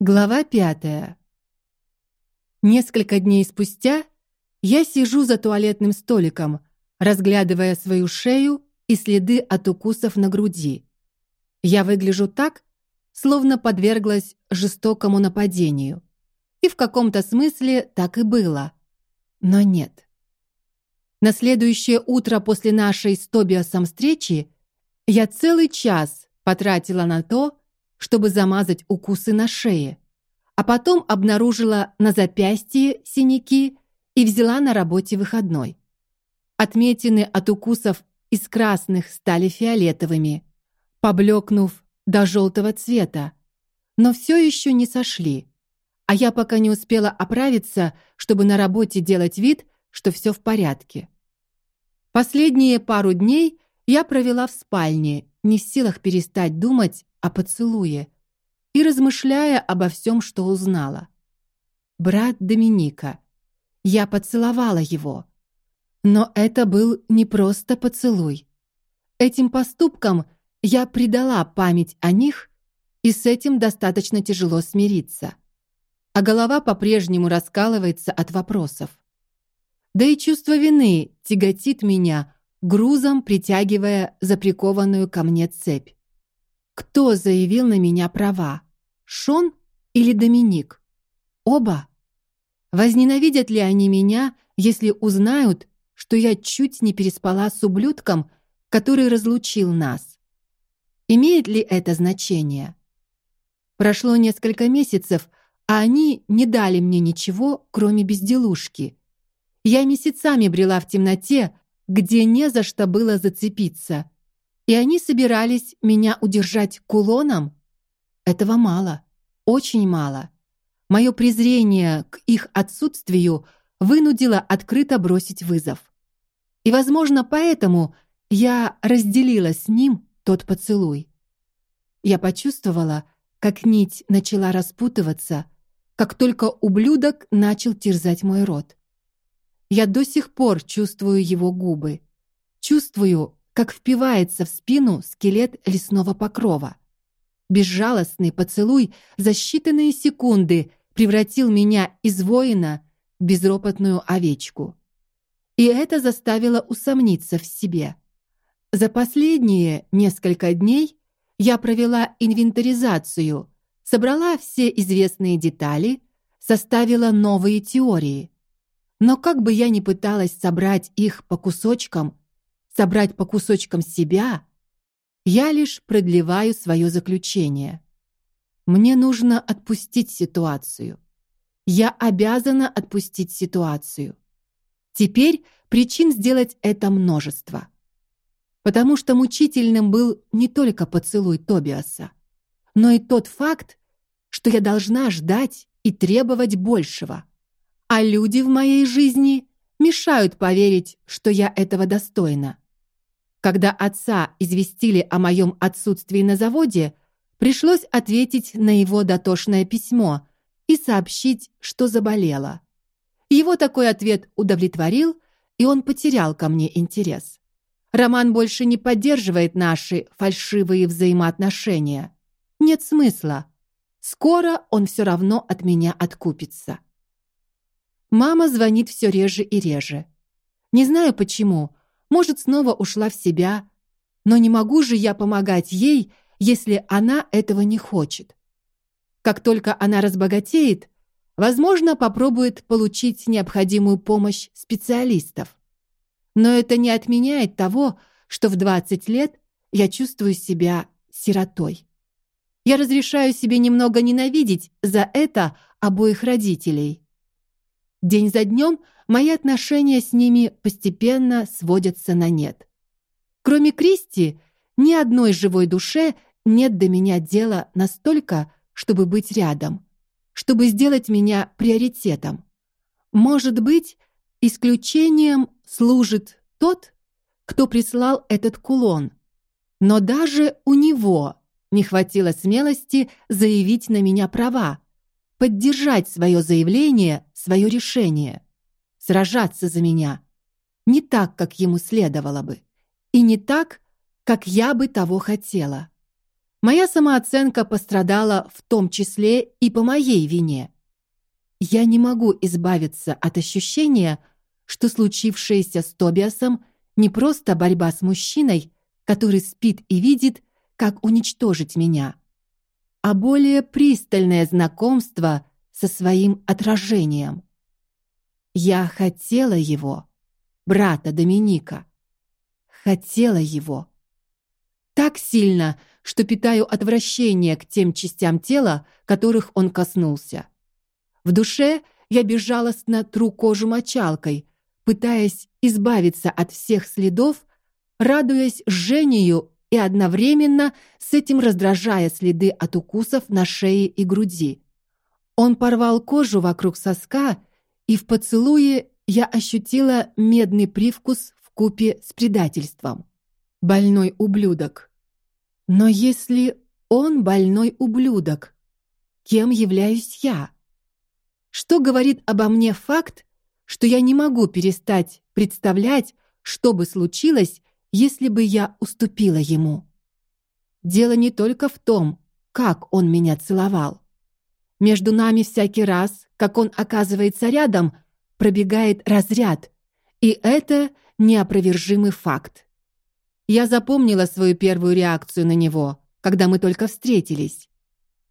Глава пятая. Несколько дней спустя я сижу за туалетным столиком, разглядывая свою шею и следы от укусов на груди. Я выгляжу так, словно подверглась жестокому нападению. И в каком-то смысле так и было. Но нет. На следующее утро после нашей с Тобиасом встречи я целый час потратила на то, чтобы замазать укусы на шее, а потом обнаружила на запястье синяки и взяла на работе выходной. Отметины от укусов из красных стали фиолетовыми, поблекнув до желтого цвета, но все еще не сошли. А я пока не успела оправиться, чтобы на работе делать вид, что все в порядке. Последние пару дней я провела в спальне, не в силах перестать думать о поцелуе и размышляя обо всем, что узнала. Брат Доминика. Я поцеловала его. Но это был не просто поцелуй. Этим поступком я предала память о них, и с этим достаточно тяжело смириться. А голова по-прежнему раскалывается от вопросов. Да и чувство вины тяготит меня, грузом притягивая за прикованную ко мне цепь. Кто заявил на меня права? Шон или Доминик? Оба. Возненавидят ли они меня, если узнают, что я чуть не переспала с ублюдком, который разлучил нас? Имеет ли это значение? Прошло несколько месяцев, а они не дали мне ничего, кроме безделушки. Я месяцами брела в темноте, где не за что было зацепиться, и они собирались меня удержать кулоном? Этого мало, очень мало. Мое презрение к их отсутствию вынудило открыто бросить вызов. И, возможно, поэтому я разделила с ним тот поцелуй. Я почувствовала, как нить начала распутываться, как только ублюдок начал терзать мой рот. Я до сих пор чувствую его губы. Чувствую, как впивается в спину скелет лесного покрова. Безжалостный поцелуй за считанные секунды превратил меня из воина в безропотную овечку. И это заставило усомниться в себе. За последние несколько дней я провела инвентаризацию, собрала все известные детали, составила новые теории. Но как бы я ни пыталась собрать их по кусочкам, собрать по кусочкам себя, я лишь продлеваю свое заключение. Мне нужно отпустить ситуацию. Я обязана отпустить ситуацию. Теперь причин сделать это множество. Потому что мучительным был не только поцелуй Тобиаса, но и тот факт, что я должна ждать и требовать большего. А люди в моей жизни мешают поверить, что я этого достойна. Когда отца известили о моем отсутствии на заводе, пришлось ответить на его дотошное письмо и сообщить, что заболела. Его такой ответ удовлетворил, и он потерял ко мне интерес. Роман больше не поддерживает наши фальшивые взаимоотношения. Нет смысла. Скоро он все равно от меня откупится. Мама звонит все реже и реже. Не знаю почему, может, снова ушла в себя, но не могу же я помогать ей, если она этого не хочет. Как только она разбогатеет, возможно, попробует получить необходимую помощь специалистов. Но это не отменяет того, что в 20 лет я чувствую себя сиротой. Я разрешаю себе немного ненавидеть за это обоих родителей. День за днем мои отношения с ними постепенно сводятся на нет. Кроме Кристи, ни одной живой душе нет до меня дела настолько, чтобы быть рядом, чтобы сделать меня приоритетом. Может быть, исключением служит тот, кто прислал этот кулон. Но даже у него не хватило смелости заявить на меня права, поддержать свое заявление, свое решение сражаться за меня. Не так, как ему следовало бы, и не так, как я бы того хотела. Моя самооценка пострадала в том числе и по моей вине. Я не могу избавиться от ощущения, что случившееся с Тобиасом не просто борьба с мужчиной, который спит и видит, как уничтожить меня, а более пристальное знакомство со своим отражением. Я хотела его, брата Доминика. Хотела его так сильно, что питаю отвращение к тем частям тела, которых он коснулся. В душе я безжалостно тру кожу мочалкой, пытаясь избавиться от всех следов, радуясь жжению и одновременно с этим раздражая следы от укусов на шее и груди. Он порвал кожу вокруг соска, и в поцелуе я ощутила медный привкус в купе с предательством. Больной ублюдок. Но если он больной ублюдок, кем являюсь я? Что говорит обо мне факт, что я не могу перестать представлять, что бы случилось, если бы я уступила ему? Дело не только в том, как он меня целовал. Между нами всякий раз, как он оказывается рядом, пробегает разряд, и это неопровержимый факт. Я запомнила свою первую реакцию на него, когда мы только встретились.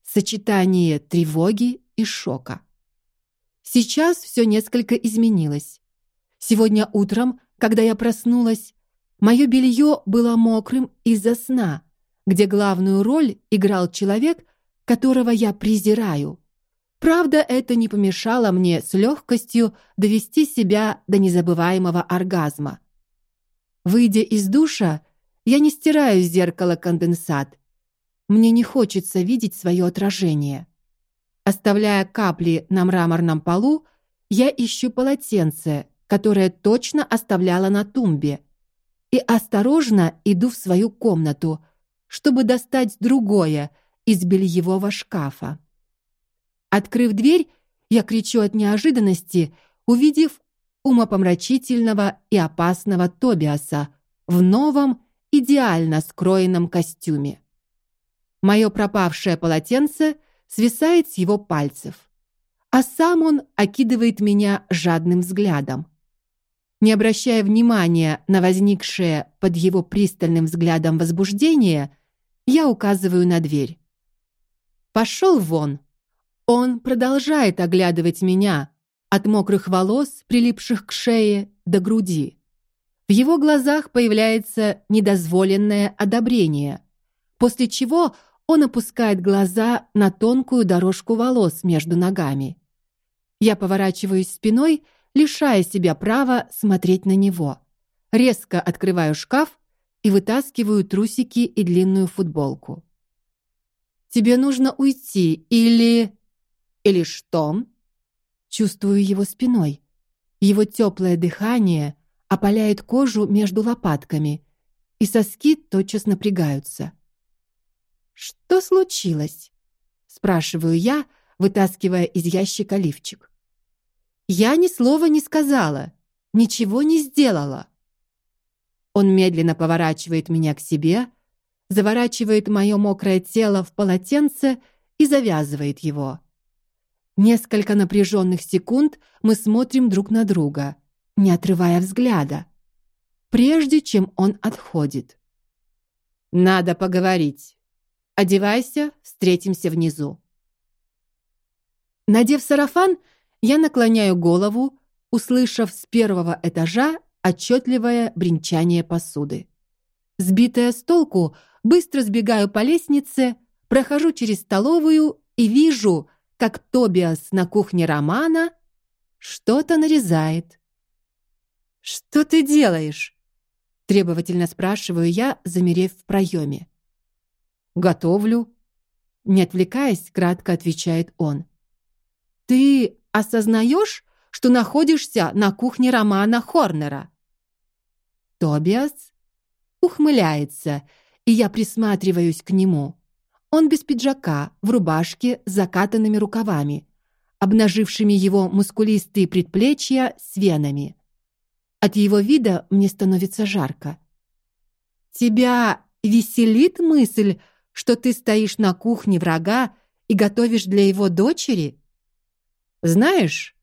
Сочетание тревоги и шока. Сейчас все несколько изменилось. Сегодня утром, когда я проснулась, мое белье было мокрым из-за сна, где главную роль играл человек, которого я презираю. Правда, это не помешало мне с легкостью довести себя до незабываемого оргазма. Выйдя из душа, я не стираю с зеркала конденсат. Мне не хочется видеть свое отражение. Оставляя капли на мраморном полу, я ищу полотенце, которое точно оставляла на тумбе, и осторожно иду в свою комнату, чтобы достать другое из бельевого шкафа. Открыв дверь, я кричу от неожиданности, увидев умопомрачительного и опасного Тобиаса в новом идеально скроенном костюме. Мое пропавшее полотенце свисает с его пальцев, а сам он окидывает меня жадным взглядом. Не обращая внимания на возникшее под его пристальным взглядом возбуждение, я указываю на дверь. Пошел вон. Он продолжает оглядывать меня от мокрых волос, прилипших к шее, до груди. В его глазах появляется недозволенное одобрение, после чего он опускает глаза на тонкую дорожку волос между ногами. Я поворачиваюсь спиной, лишая себя права смотреть на него. Резко открываю шкаф и вытаскиваю трусики и длинную футболку. Тебе нужно уйти или или что? Чувствую его спиной. Его теплое дыхание опаляет кожу между лопатками, и соски тотчас напрягаются. Что случилось? спрашиваю я, вытаскивая из ящика лифчик. Я ни слова не сказала, ничего не сделала. Он медленно поворачивает меня к себе, заворачивает мое мокрое тело в полотенце и завязывает его. Несколько напряженных секунд мы смотрим друг на друга не отрывая взгляда, прежде чем он отходит. Надо поговорить. Одевайся, встретимся внизу. Надев сарафан, я наклоняю голову, услышав с первого этажа отчетливое бренчание посуды. Сбитая с толку, быстро сбегаю по лестнице, прохожу через столовую и вижу, как Тобиас на кухне Романа что-то нарезает. Что ты делаешь? требовательно спрашиваю я, замерев в проеме. Готовлю, не отвлекаясь, кратко отвечает он. Ты осознаешь, что находишься на кухне Романа Хорнера? Тобиас ухмыляется, и я присматриваюсь к нему. Он без пиджака, в рубашке закатанными рукавами, обнажившими его мускулистые предплечья с венами. От его вида мне становится жарко. Тебя веселит мысль, что ты стоишь на кухне врага и готовишь для его дочери? Знаешь,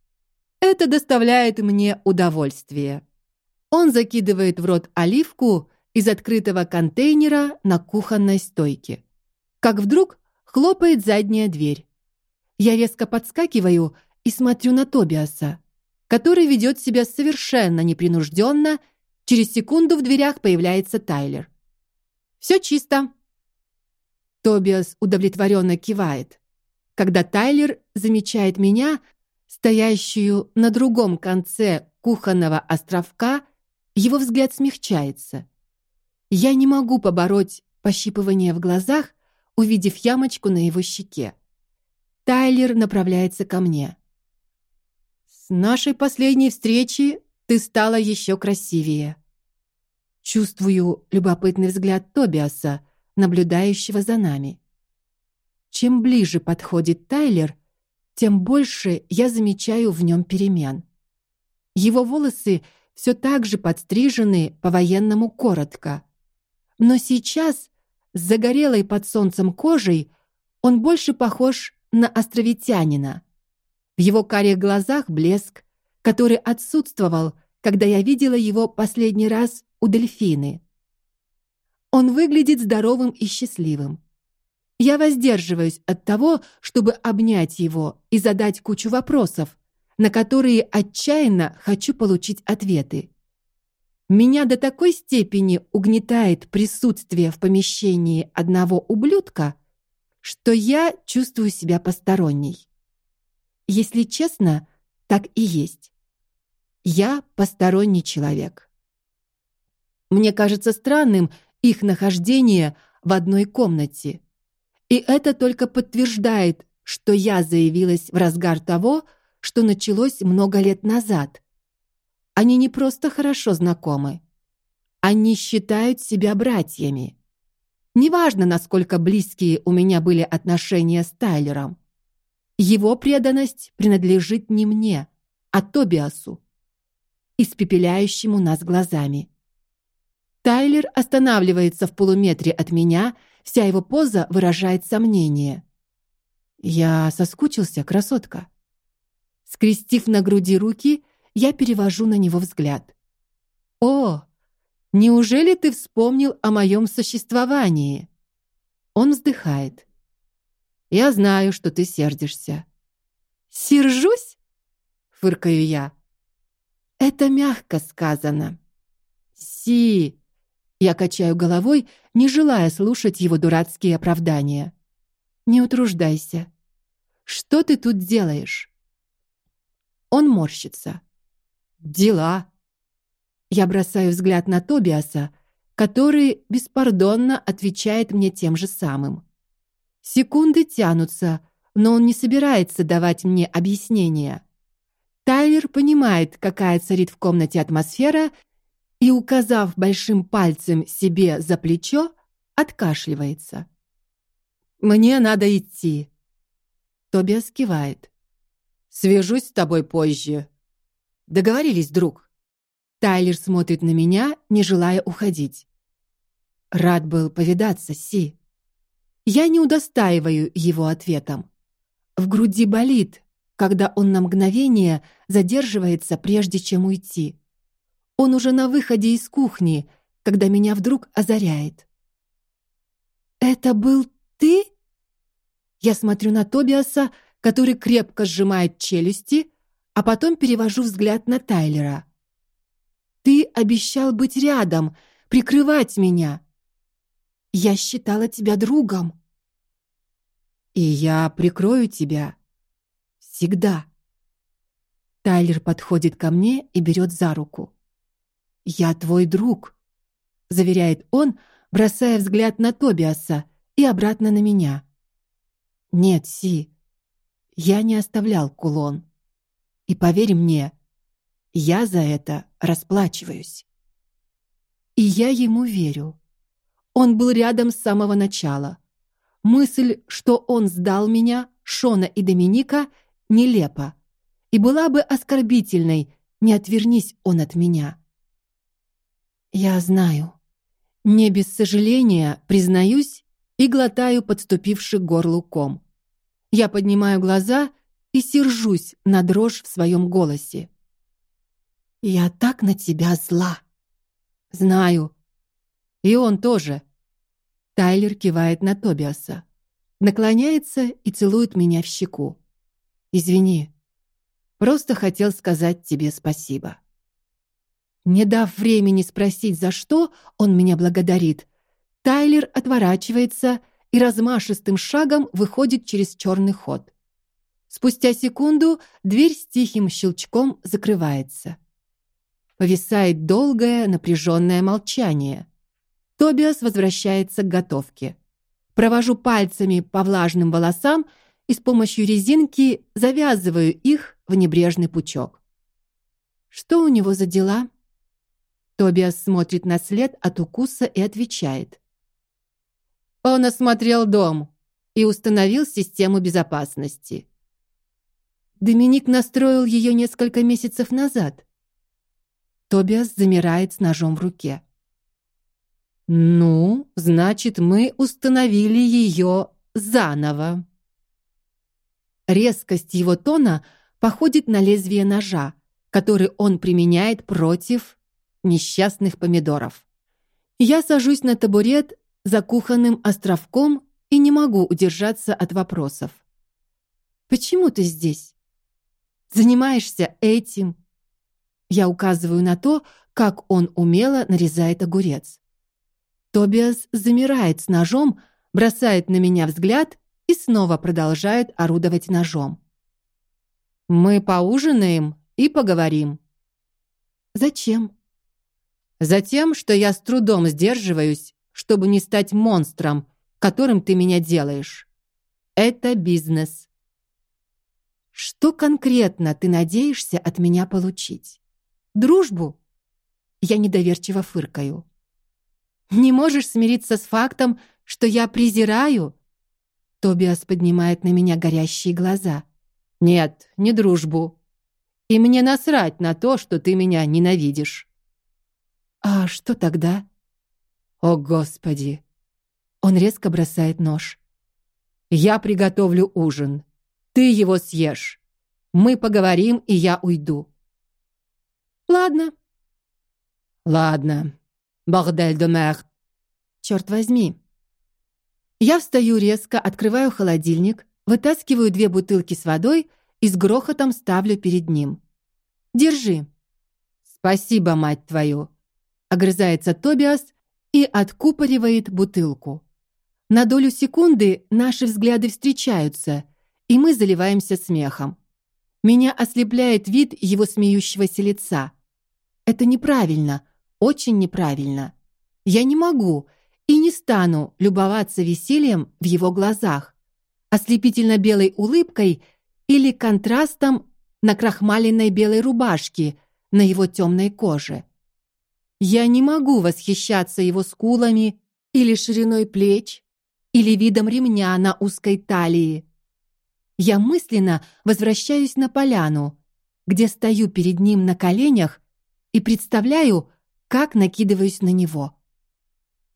это доставляет мне удовольствие. Он закидывает в рот оливку из открытого контейнера на кухонной стойке. Как вдруг хлопает задняя дверь. Я резко подскакиваю и смотрю на Тобиаса, который ведет себя совершенно непринужденно. Через секунду в дверях появляется Тайлер. Все чисто. Тобиас удовлетворенно кивает, когда Тайлер замечает меня, стоящую на другом конце кухонного островка, его взгляд смягчается. Я не могу побороть пощипывание в глазах, увидев ямочку на его щеке. Тайлер направляется ко мне. С нашей последней встречи ты стала еще красивее. Чувствую любопытный взгляд Тобиаса, наблюдающего за нами. Чем ближе подходит Тайлер, тем больше я замечаю в нем перемен. Его волосы все так же подстрижены по-военному коротко. Но сейчас, с загорелой под солнцем кожей, он больше похож на островитянина. В его карих глазах блеск, который отсутствовал, когда я видела его последний раз у дельфины. Он выглядит здоровым и счастливым. Я воздерживаюсь от того, чтобы обнять его и задать кучу вопросов, на которые отчаянно хочу получить ответы. Меня до такой степени угнетает присутствие в помещении одного ублюдка, что я чувствую себя посторонней. Если честно, так и есть. Я посторонний человек. Мне кажется странным их нахождение в одной комнате. И это только подтверждает, что я заявилась в разгар того, что началось много лет назад. Они не просто хорошо знакомы. Они считают себя братьями. Неважно, насколько близкие у меня были отношения с Тайлером. Его преданность принадлежит не мне, а Тобиасу, испепеляющему нас глазами. Тайлер останавливается в полуметре от меня, вся его поза выражает сомнение. Я соскучился, красотка. Скрестив на груди руки, я перевожу на него взгляд. О, неужели ты вспомнил о моем существовании? Он вздыхает. Я знаю, что ты сердишься. Сержусь? фыркаю я. Это мягко сказано. Си, я качаю головой, не желая слушать его дурацкие оправдания. Не утруждайся. Что ты тут делаешь? Он морщится. Дела. Я бросаю взгляд на Тобиаса, который беспардонно отвечает мне тем же самым. Секунды тянутся, но он не собирается давать мне объяснения. Тайлер понимает, какая царит в комнате атмосфера, и, указав большим пальцем себе за плечо, откашливается. Мне надо идти. Тобиас кивает. Свяжусь с тобой позже. Договорились, друг. Тайлер смотрит на меня, не желая уходить. Рад был повидаться, Си. Я не удостаиваю его ответом. В груди болит, когда он на мгновение задерживается, прежде чем уйти. Он уже на выходе из кухни, когда меня вдруг озаряет. Это был ты? Я смотрю на Тобиаса, который крепко сжимает челюсти, а потом перевожу взгляд на Тайлера. Ты обещал быть рядом, прикрывать меня. Я считала тебя другом. И я прикрою тебя всегда. Тайлер подходит ко мне и берет за руку. Я твой друг, заверяет он, бросая взгляд на Тобиаса и обратно на меня. Нет, Си, я не оставлял кулон. И поверь мне, я за это расплачиваюсь. И я ему верю. Он был рядом с самого начала. Мысль, что он сдал меня, Шона и Доминика, нелепа и была бы оскорбительной, не отвернись он от меня. Я знаю. Не без сожаления признаюсь, и глотаю подступивший к горлу ком. Я поднимаю глаза и сержусь на дрожь в своем голосе. Я так на тебя зла. Знаю. И он тоже. Тайлер кивает на Тобиаса, наклоняется и целует меня в щеку. Извини. Просто хотел сказать тебе спасибо. Не дав времени спросить, за что он меня благодарит, Тайлер отворачивается и размашистым шагом выходит через черный ход. Спустя секунду дверь с тихим щелчком закрывается. Повисает долгое напряженное молчание. Тобиас возвращается к готовке. Провожу пальцами по влажным волосам и с помощью резинки завязываю их в небрежный пучок. Что у него за дела? Тобиас смотрит на след от укуса и отвечает: Он осмотрел дом и установил систему безопасности. Доминик настроил ее несколько месяцев назад. Тобиас замирает с ножом в руке. Ну, значит, мы установили ее заново. Резкость его тона походит на лезвие ножа, который он применяет против несчастных помидоров. Я сажусь на табурет за кухонным островком и не могу удержаться от вопросов. Почему ты здесь? Занимаешься этим? Я указываю на то, как он умело нарезает огурец. Тобиас замирает с ножом, бросает на меня взгляд и снова продолжает орудовать ножом. Мы поужинаем и поговорим. Зачем? Затем, что я с трудом сдерживаюсь, чтобы не стать монстром, которым ты меня делаешь. Это бизнес. Что конкретно ты надеешься от меня получить? Дружбу? Я недоверчиво фыркаю. Не можешь смириться с фактом, что я презираю? Тобиас поднимает на меня горящие глаза. Нет, не дружбу. И мне насрать на то, что ты меня ненавидишь. А что тогда? О, господи. Он резко бросает нож. Я приготовлю ужин. Ты его съешь. Мы поговорим, и я уйду. Ладно. Ладно. Бордель де мер. Черт возьми. Я встаю резко, открываю холодильник, вытаскиваю две бутылки с водой и с грохотом ставлю перед ним. Держи. Спасибо, мать твою огрызается Тобиас и откупоривает бутылку. На долю секунды наши взгляды встречаются, и мы заливаемся смехом. Меня ослепляет вид его смеющегося лица. Это неправильно, очень неправильно. Я не могу и не стану любоваться весельем в его глазах, ослепительно белой улыбкой или контрастом на крахмаленной белой рубашке на его темной коже. Я не могу восхищаться его скулами или шириной плеч, или видом ремня на узкой талии. Я мысленно возвращаюсь на поляну, где стою перед ним на коленях и представляю, как накидываюсь на него.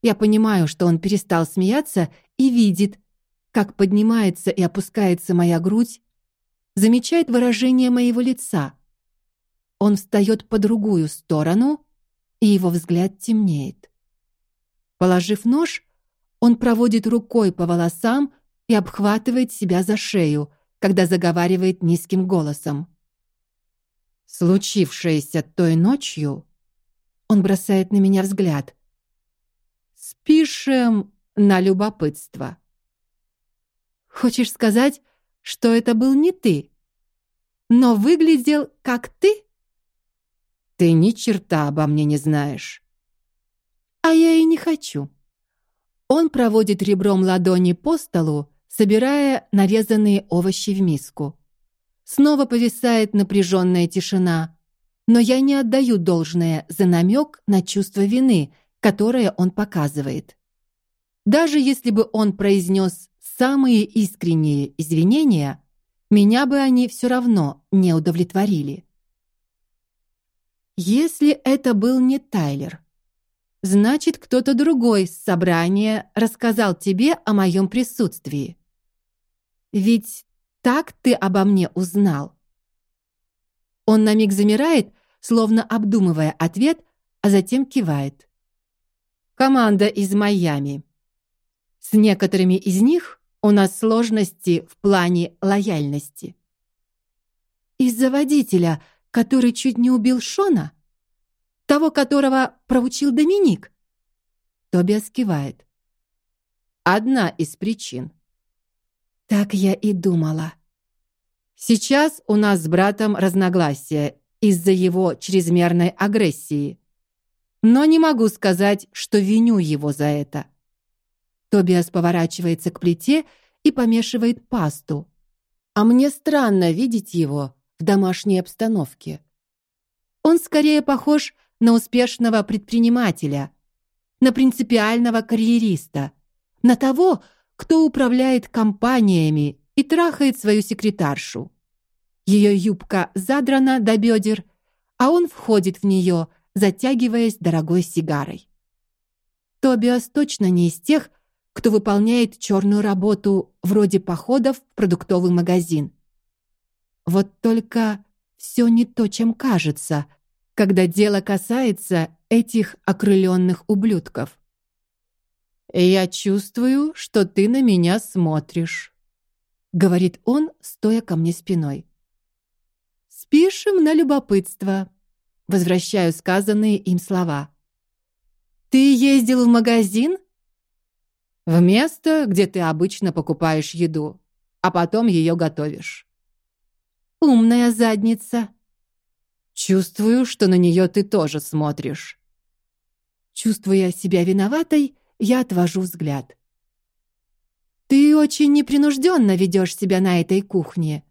Я понимаю, что он перестал смеяться и видит, как поднимается и опускается моя грудь, замечает выражение моего лица. Он встает по другую сторону и его взгляд темнеет. Положив нож, он проводит рукой по волосам и обхватывает себя за шею, когда заговаривает низким голосом. Случившееся той ночью, он бросает на меня взгляд. Спишем на любопытство. Хочешь сказать, что это был не ты, но выглядел как ты? Ты ни черта обо мне не знаешь. А я и не хочу. Он проводит ребром ладони по столу, собирая нарезанные овощи в миску. Снова повисает напряженная тишина, но я не отдаю должное за намек на чувство вины, которое он показывает. Даже если бы он произнес самые искренние извинения, меня бы они все равно не удовлетворили. Если это был не Тайлер, Значит, кто-то другой с собрания рассказал тебе о моем присутствии. Ведь так ты обо мне узнал. Он на миг замирает, словно обдумывая ответ, а затем кивает. Команда из Майами. С некоторыми из них у нас сложности в плане лояльности. Из-за водителя, который чуть не убил Шона? Того, которого проучил Доминик? Тобиас кивает. Одна из причин. Так я и думала. Сейчас у нас с братом разногласия из-за его чрезмерной агрессии. Но не могу сказать, что виню его за это. Тобиас поворачивается к плите и помешивает пасту. А мне странно видеть его в домашней обстановке. Он скорее похож на успешного предпринимателя, на принципиального карьериста, на того, кто управляет компаниями и трахает свою секретаршу. Ее юбка задрана до бедер, а он входит в нее, затягиваясь дорогой сигарой. Тобиас точно не из тех, кто выполняет черную работу вроде походов в продуктовый магазин. Вот только все не то, чем кажется, когда дело касается этих окрыленных ублюдков. Я чувствую, что ты на меня смотришь, говорит он, стоя ко мне спиной. Спишем на любопытство. Возвращаю сказанные им слова. Ты ездил в магазин? В место, где ты обычно покупаешь еду, а потом ее готовишь. Умная задница. Чувствую, что на нее ты тоже смотришь. Чувствуя себя виноватой, я отвожу взгляд. Ты очень непринужденно ведешь себя на этой кухне.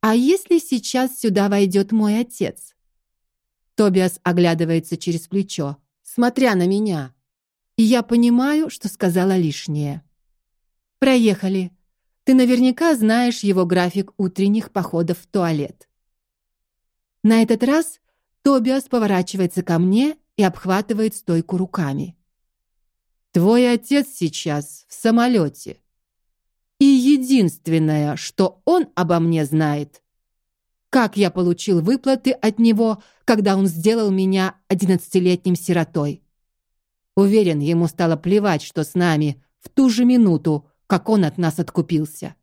А если сейчас сюда войдет мой отец? Тобиас оглядывается через плечо, смотря на меня. И я понимаю, что сказала лишнее. Проехали. Ты наверняка знаешь его график утренних походов в туалет. На этот раз Тобиас поворачивается ко мне и обхватывает стойку руками. Твой отец сейчас в самолете. И единственное, что он обо мне знает, как я получил выплаты от него, когда он сделал меня одиннадцатилетним сиротой. Уверен, ему стало плевать, что с нами в ту же минуту, как он от нас откупился.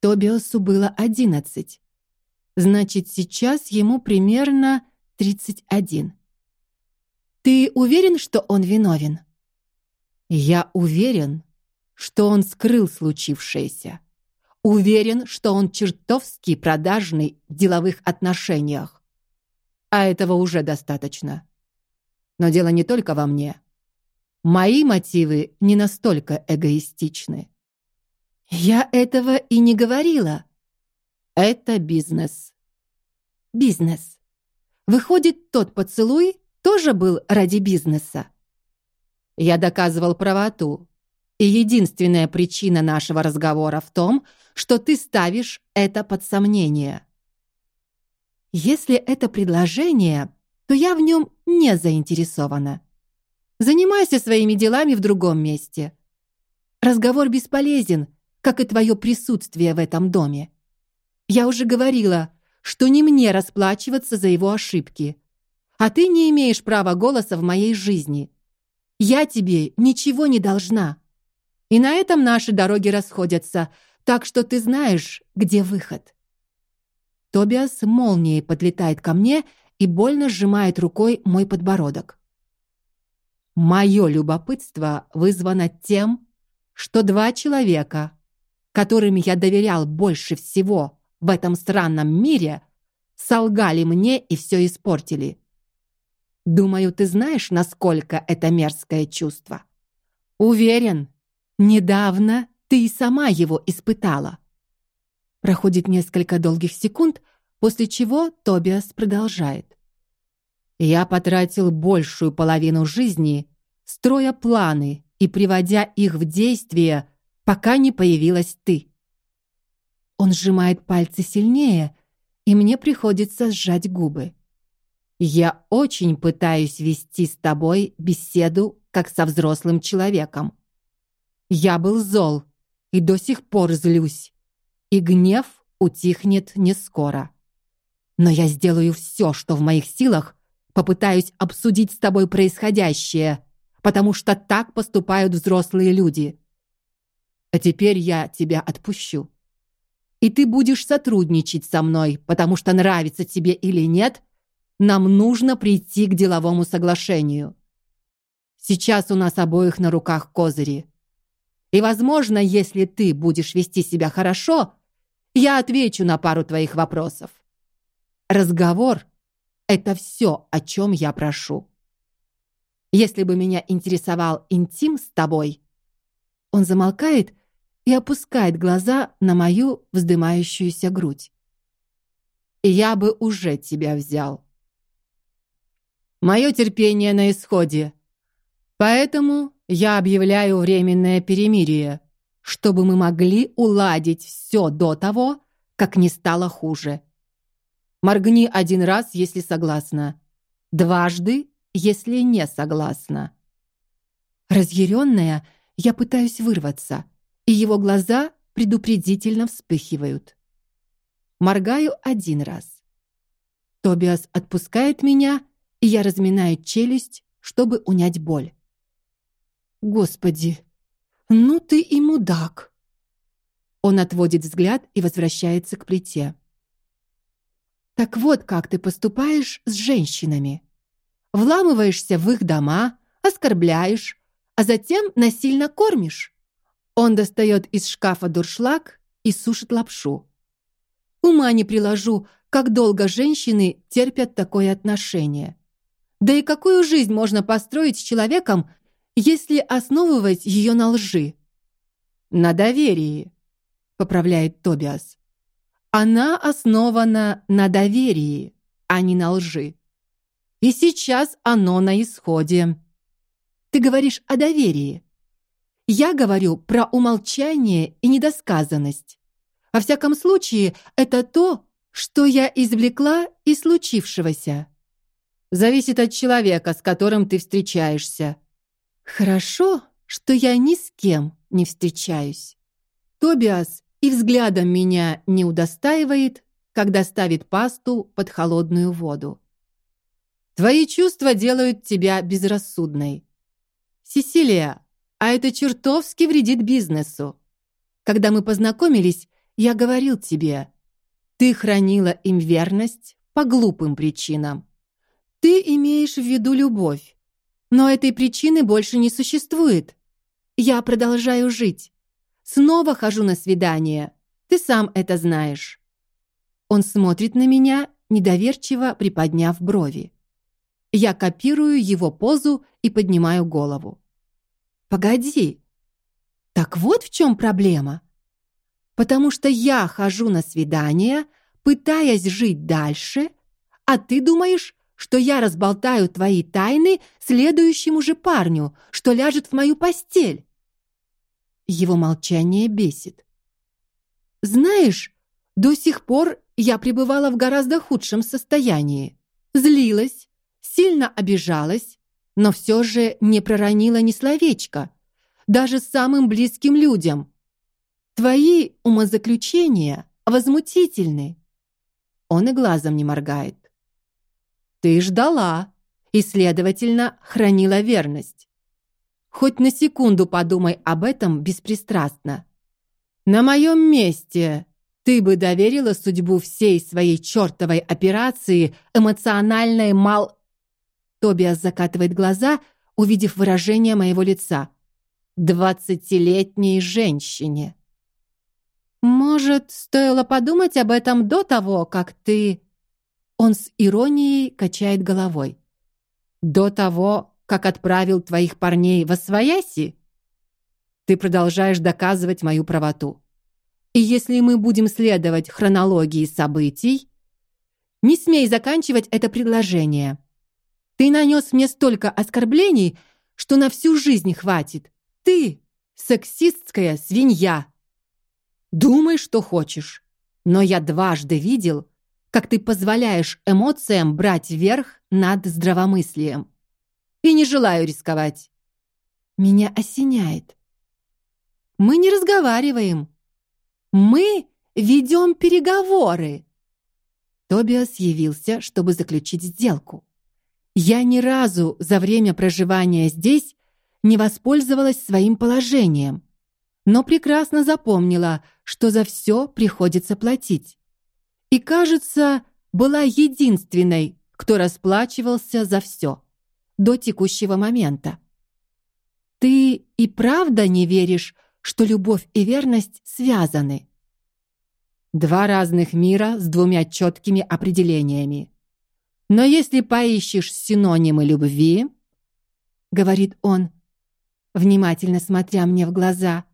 Тобиосу было одиннадцать. Значит, сейчас ему примерно тридцать один. Ты уверен, что он виновен? Я уверен, что он скрыл случившееся. Уверен, что он чертовски продажный в деловых отношениях. А этого уже достаточно. Но дело не только во мне. Мои мотивы не настолько эгоистичны. Я этого и не говорила. Это бизнес. Бизнес. Выходит, тот поцелуй тоже был ради бизнеса. Я доказывал правоту. И единственная причина нашего разговора в том, что ты ставишь это под сомнение. Если это предложение, то я в нем не заинтересована. Занимайся своими делами в другом месте. Разговор бесполезен, как и твое присутствие в этом доме. Я уже говорила, что не мне расплачиваться за его ошибки а ты не имеешь права голоса в моей жизни. Я тебе ничего не должна. И на этом наши дороги расходятся, так что ты знаешь, где выход. Тобиас молнией подлетает ко мне и больно сжимает рукой мой подбородок. Мое любопытство вызвано тем, что два человека, которым я доверял больше всего в этом странном мире, солгали мне и все испортили. Думаю, ты знаешь, насколько это мерзкое чувство. Уверен, недавно ты и сама его испытала. Проходит несколько долгих секунд, после чего Тобиас продолжает. Я потратил большую половину жизни, строя планы и приводя их в действие, пока не появилась ты. Он сжимает пальцы сильнее, и мне приходится сжать губы. Я очень пытаюсь вести с тобой беседу как со взрослым человеком. Я был зол и до сих пор злюсь, и гнев утихнет не скоро. Но я сделаю все, что в моих силах, попытаюсь обсудить с тобой происходящее, потому что так поступают взрослые люди. А теперь я тебя отпущу. И ты будешь сотрудничать со мной, потому что нравится тебе или нет, нам нужно прийти к деловому соглашению. Сейчас у нас обоих на руках козыри. И, возможно, если ты будешь вести себя хорошо, я отвечу на пару твоих вопросов. Разговор это все, о чем я прошу. Если бы меня интересовал интим с тобой, он замолкает и опускает глаза на мою вздымающуюся грудь. И я бы уже тебя взял. Мое терпение на исходе. Поэтому я объявляю временное перемирие, чтобы мы могли уладить все до того, как не стало хуже. Моргни один раз, если согласна. Дважды, если не согласна. Разъяренная, я пытаюсь вырваться, и его глаза предупредительно вспыхивают. Моргаю один раз. Тобиас отпускает меня, и я разминаю челюсть, чтобы унять боль. Господи, ну ты и мудак. Он отводит взгляд и возвращается к плите. Так вот, как ты поступаешь с женщинами. Вламываешься в их дома, оскорбляешь, а затем насильно кормишь. Он достает из шкафа дуршлаг и сушит лапшу. Ума не приложу, как долго женщины терпят такое отношение. Да и какую жизнь можно построить с человеком, если основывать ее на лжи? На доверии, поправляет Тобиас. Она основана на доверии, а не на лжи. И сейчас оно на исходе. Ты говоришь о доверии. Я говорю про умолчание и недосказанность. Во всяком случае, это то, что я извлекла из случившегося. Зависит от человека, с которым ты встречаешься. Хорошо, что я ни с кем не встречаюсь. Тобиас и взглядом меня не удостаивает, когда ставит пасту под холодную воду. Твои чувства делают тебя безрассудной. Сесилия, а это чертовски вредит бизнесу. Когда мы познакомились, я говорил тебе, ты хранила им верность по глупым причинам. Ты имеешь в виду любовь. Но этой причины больше не существует. Я продолжаю жить. Снова хожу на свидание. Ты сам это знаешь. Он смотрит на меня, недоверчиво приподняв брови. Я копирую его позу и поднимаю голову. Погоди. Так вот в чем проблема. Потому что я хожу на свидания, пытаясь жить дальше, а ты думаешь, что я разболтаю твои тайны следующему же парню, что ляжет в мою постель. Его молчание бесит. Знаешь, до сих пор я пребывала в гораздо худшем состоянии. Злилась, сильно обижалась, но все же не проронила ни словечка, даже самым близким людям. Твои умозаключения возмутительны. Он и глазом не моргает. Ты ждала и, следовательно, хранила верность. Хоть на секунду подумай об этом беспристрастно. На моем месте ты бы доверила судьбу всей своей чертовой операции эмоциональной мал... Тобиас закатывает глаза, увидев выражение моего лица. Двадцатилетней женщине. Может, стоило подумать об этом до того, как ты... Он с иронией качает головой. До того, как отправил твоих парней в Освояси? Ты продолжаешь доказывать мою правоту. И если мы будем следовать хронологии событий, не смей заканчивать это предложение. Ты нанес мне столько оскорблений, что на всю жизнь хватит. Ты сексистская свинья. Думай, что хочешь, но я дважды видел, как ты позволяешь эмоциям брать верх над здравомыслием. И не желаю рисковать. Меня осеняет. Мы не разговариваем. Мы ведем переговоры. Тобиас явился, чтобы заключить сделку. Я ни разу за время проживания здесь не воспользовалась своим положением, но прекрасно запомнила, что за все приходится платить. И, кажется, была единственной, кто расплачивался за все до текущего момента. Ты и правда не веришь, что любовь и верность связаны? Два разных мира с двумя четкими определениями. Но если поищешь синонимы любви, говорит он, внимательно смотря мне в глаза,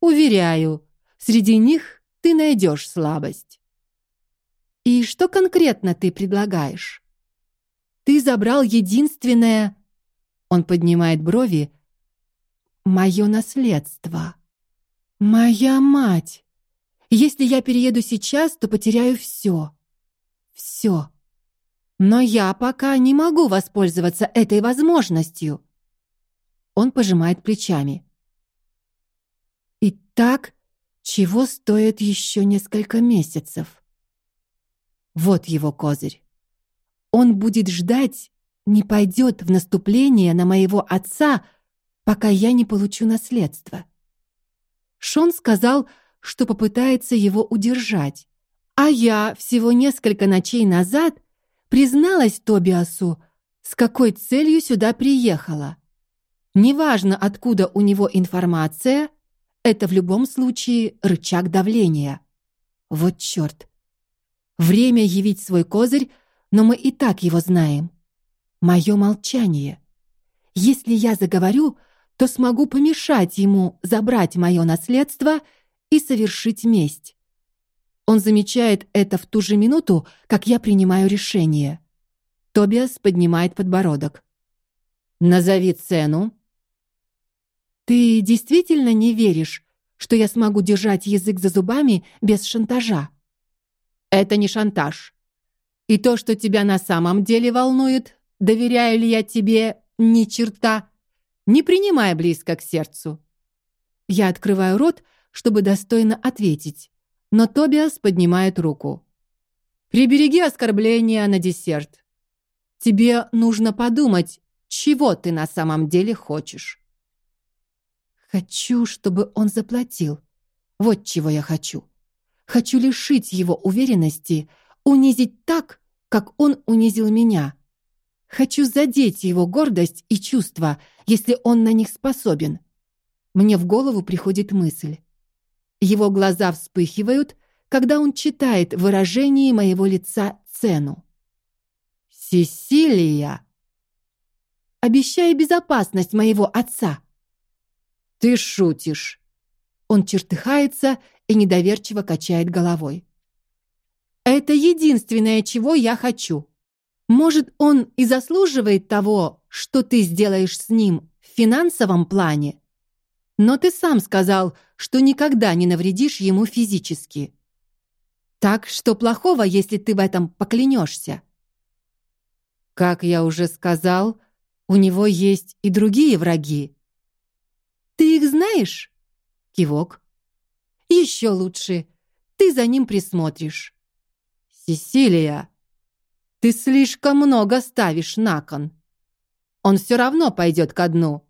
уверяю, среди них ты найдешь слабость. И что конкретно ты предлагаешь? Ты забрал единственное, он поднимает брови, мое наследство. Моя мать. Если я перееду сейчас, то потеряю все. Все. Но я пока не могу воспользоваться этой возможностью. Он пожимает плечами. Итак, чего стоит еще несколько месяцев? Вот его козырь. Он будет ждать, не пойдет в наступление на моего отца, пока я не получу наследство. Шон сказал, что попытается его удержать, а я всего несколько ночей назад призналась Тобиасу, с какой целью сюда приехала. Неважно, откуда у него информация, это в любом случае рычаг давления. Вот чёрт. Время явить свой козырь, но мы и так его знаем. Мое молчание. Если я заговорю, то смогу помешать ему забрать мое наследство и совершить месть. Он замечает это в ту же минуту, как я принимаю решение. Тобиас поднимает подбородок. Назови цену. Ты действительно не веришь, что я смогу держать язык за зубами без шантажа? Это не шантаж. И то, что тебя на самом деле волнует, доверяю ли я тебе ни черта, не принимай близко к сердцу. Я открываю рот, чтобы достойно ответить, но Тобиас поднимает руку. Прибереги оскорбления на десерт. Тебе нужно подумать, чего ты на самом деле хочешь. Хочу, чтобы он заплатил. Вот чего я хочу. Хочу лишить его уверенности, унизить так, как он унизил меня. Хочу задеть его гордость и чувства, если он на них способен. Мне в голову приходит мысль. Его глаза вспыхивают, когда он читает в выражении моего лица цену. Сесилия, обещай безопасность моего отца. Ты шутишь. Он чертыхается и недоверчиво качает головой. Это единственное, чего я хочу. Может, он и заслуживает того, что ты сделаешь с ним в финансовом плане. Но ты сам сказал, что никогда не навредишь ему физически. Так что плохого, если ты в этом поклянешься? Как я уже сказал, у него есть и другие враги. Ты их знаешь? Кивок. Еще лучше. Ты за ним присмотришь. Сесилия, ты слишком много ставишь на кон. Он все равно пойдет ко дну.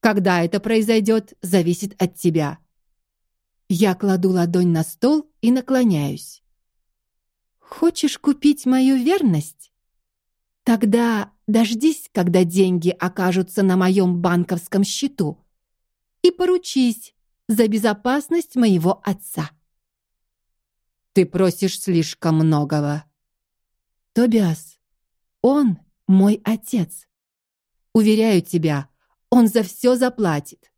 Когда это произойдет, зависит от тебя. Я кладу ладонь на стол и наклоняюсь. Хочешь купить мою верность? Тогда дождись, когда деньги окажутся на моем банковском счету и поручись за безопасность моего отца. Ты просишь слишком многого. Тобиас, он мой отец. Уверяю тебя, он за все заплатит.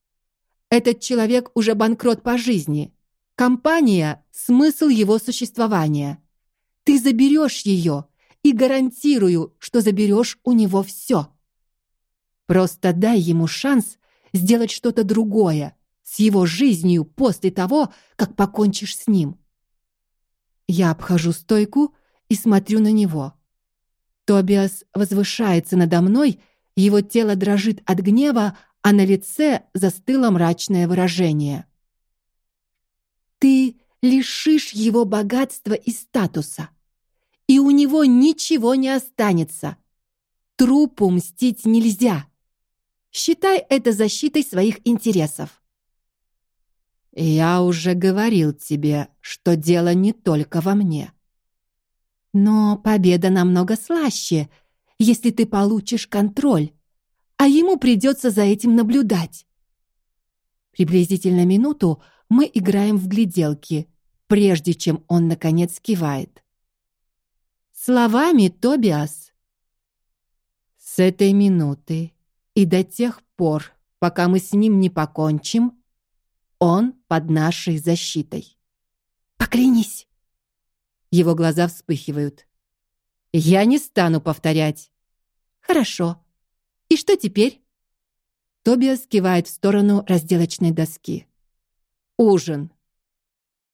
Этот человек уже банкрот по жизни. Компания смысл его существования. Ты заберешь ее и гарантирую, что заберешь у него все. Просто дай ему шанс сделать что-то другое с его жизнью после того, как покончишь с ним. Я обхожу стойку и смотрю на него. Тобиас возвышается надо мной, его тело дрожит от гнева, а на лице застыло мрачное выражение. Ты лишишь его богатства и статуса, и у него ничего не останется. Трупу мстить нельзя. Считай это защитой своих интересов. Я уже говорил тебе, что дело не только во мне. Но победа намного слаще, если ты получишь контроль, а ему придется за этим наблюдать. Приблизительно минуту мы играем в гляделки, прежде чем он наконец кивает. Словами Тобиас. С этой минуты и до тех пор, пока мы с ним не покончим, он под нашей защитой. Поклянись. Его глаза вспыхивают. Я не стану повторять. Хорошо. И что теперь? Тобиас кивает в сторону разделочной доски. Ужин.